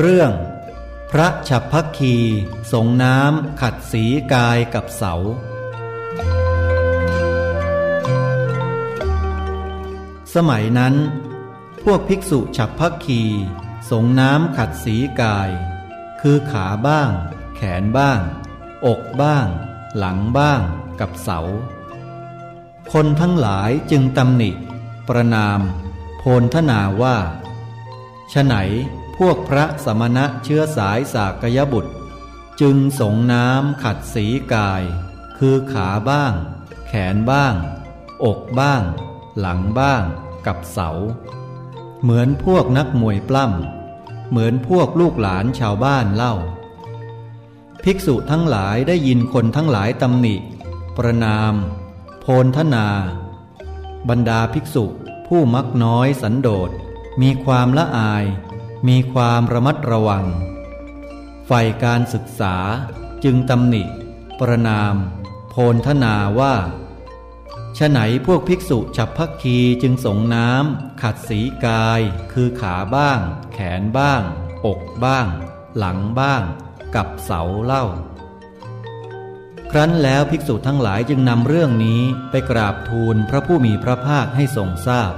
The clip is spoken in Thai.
เรื่อง พระฉับพักคีสงน้ำขัดสีกายกับเสา สมัยนั้น พวกภิกษุฉับพักคีสงน้ำขัดสีกาย คือขาบ้าง แขนบ้าง อกบ้าง หลังบ้างกับเสา คนทั้งหลายจึงตำหนิ ประนาม โพนทนาว่าฉไหน พวกพระสมณะเชื้อสายสากยบุตร จึงสงน้ำขัดสีกาย คือขาบ้าง แขนบ้าง อกบ้าง หลังบ้าง กับเสา เหมือนพวกนักมวยปล้ำเหมือนพวกลูกหลานชาวบ้านเล่า ภิกษุทั้งหลายได้ยินคนทั้งหลายตำหนิ ประนาม โพนทนา บรรดาภิกษุผู้มักน้อยสันโดษมีความละอาย มีความระมัดระวัง ฝ่ายการศึกษาจึงตำหนิ ประนาม โพนทนาว่าฉไหนพวกภิกษุฉับพักคีจึงสงน้ำขัดสีกาย คือขาบ้าง แขนบ้าง อกบ้าง หลังบ้าง กับเสาเล่า ครั้นแล้วภิกษุทั้งหลายจึงนำเรื่องนี้ไปกราบทูลพระผู้มีพระภาคให้ทรงทราบ